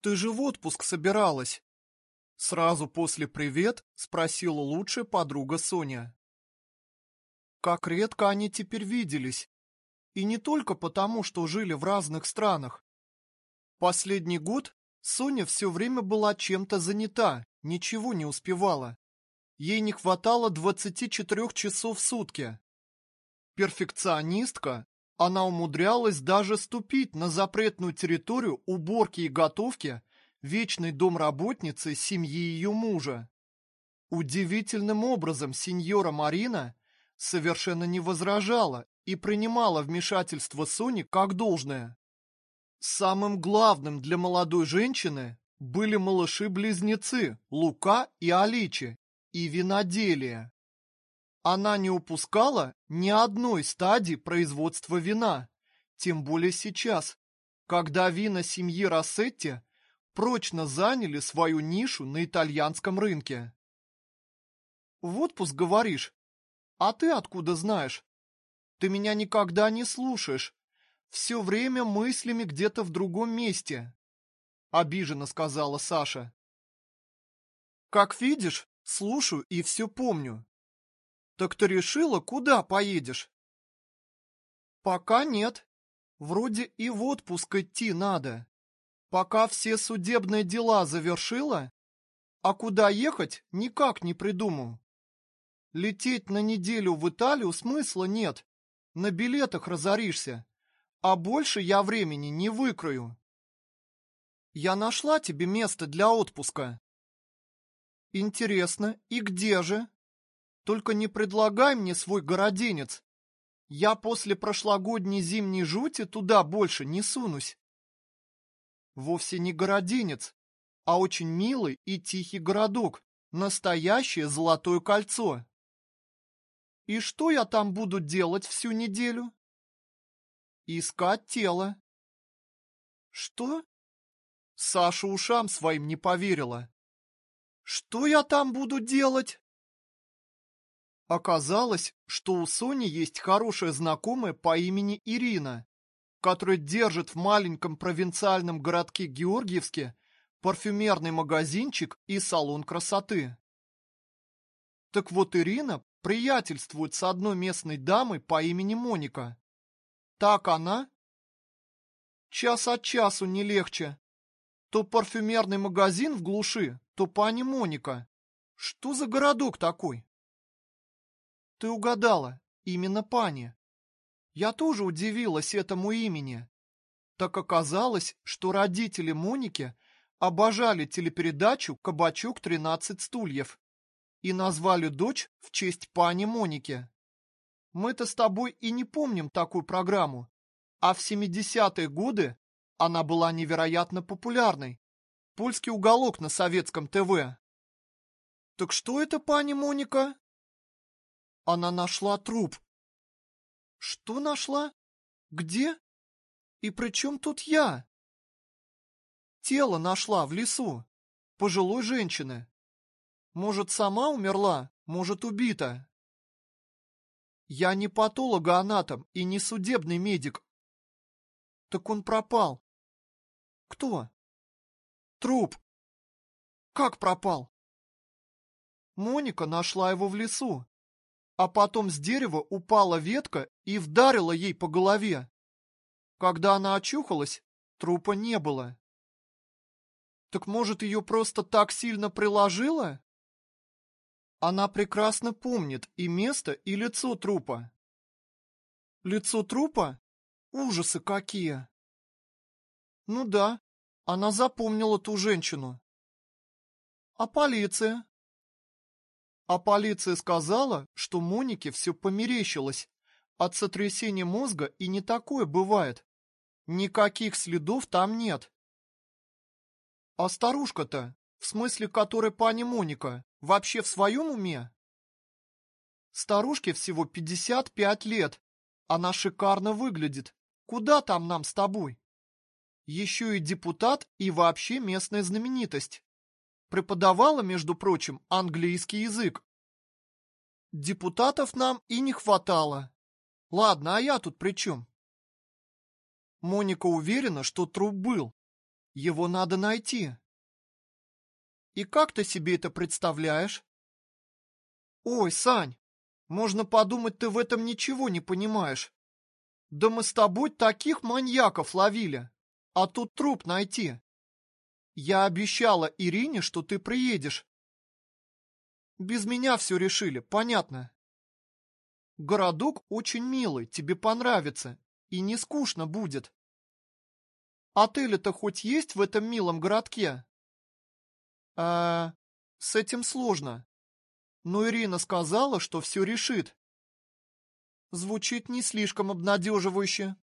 Ты же в отпуск собиралась. Сразу после «привет» спросила лучшая подруга Соня. Как редко они теперь виделись. И не только потому, что жили в разных странах. Последний год Соня все время была чем-то занята, ничего не успевала. Ей не хватало 24 часов в сутки. Перфекционистка, она умудрялась даже ступить на запретную территорию уборки и готовки вечной домработницы семьи ее мужа. Удивительным образом сеньора Марина совершенно не возражала и принимала вмешательство Сони как должное. Самым главным для молодой женщины были малыши-близнецы Лука и Аличи и виноделие. Она не упускала ни одной стадии производства вина, тем более сейчас, когда вина семьи Рассетти прочно заняли свою нишу на итальянском рынке. В отпуск говоришь? А ты откуда знаешь? Ты меня никогда не слушаешь. Все время мыслями где-то в другом месте. Обиженно сказала Саша. Как видишь, слушаю и все помню. Так ты решила, куда поедешь? Пока нет. Вроде и в отпуск идти надо. Пока все судебные дела завершила, а куда ехать никак не придумал. Лететь на неделю в Италию смысла нет. На билетах разоришься. А больше я времени не выкрою. Я нашла тебе место для отпуска. Интересно, и где же? Только не предлагай мне свой городенец. Я после прошлогодней зимней жути туда больше не сунусь. Вовсе не городенец, а очень милый и тихий городок, настоящее золотое кольцо. И что я там буду делать всю неделю? Искать тело. Что? Саша ушам своим не поверила. Что я там буду делать? Оказалось, что у Сони есть хорошая знакомая по имени Ирина, которая держит в маленьком провинциальном городке Георгиевске парфюмерный магазинчик и салон красоты. Так вот Ирина приятельствует с одной местной дамой по имени Моника. Так она? Час от часу не легче. То парфюмерный магазин в глуши, то пани Моника. Что за городок такой? Ты угадала, именно пани. Я тоже удивилась этому имени. Так оказалось, что родители Моники обожали телепередачу «Кабачок 13 стульев» и назвали дочь в честь пани Моники. Мы-то с тобой и не помним такую программу, а в 70-е годы она была невероятно популярной. Польский уголок на советском ТВ. Так что это, пани Моника? Она нашла труп. Что нашла? Где? И при чем тут я? Тело нашла в лесу. Пожилой женщины. Может, сама умерла, может, убита. Я не патологоанатом и не судебный медик. Так он пропал. Кто? Труп. Как пропал? Моника нашла его в лесу, а потом с дерева упала ветка и вдарила ей по голове. Когда она очухалась, трупа не было. Так может, ее просто так сильно приложило? Она прекрасно помнит и место, и лицо трупа. Лицо трупа? Ужасы какие! Ну да, она запомнила ту женщину. А полиция? А полиция сказала, что Монике все померещилось. От сотрясения мозга и не такое бывает. Никаких следов там нет. А старушка-то, в смысле которой пани Моника, вообще в своем уме? Старушке всего 55 лет. Она шикарно выглядит. Куда там нам с тобой? Еще и депутат и вообще местная знаменитость. Преподавала, между прочим, английский язык. Депутатов нам и не хватало. Ладно, а я тут при чем? Моника уверена, что труп был. Его надо найти. И как ты себе это представляешь? Ой, Сань, можно подумать, ты в этом ничего не понимаешь. Да мы с тобой таких маньяков ловили, а тут труп найти. Я обещала Ирине, что ты приедешь. Без меня все решили, понятно. Городок очень милый, тебе понравится, и не скучно будет. Отели-то хоть есть в этом милом городке? А, с этим сложно. Но Ирина сказала, что все решит. Звучит не слишком обнадеживающе.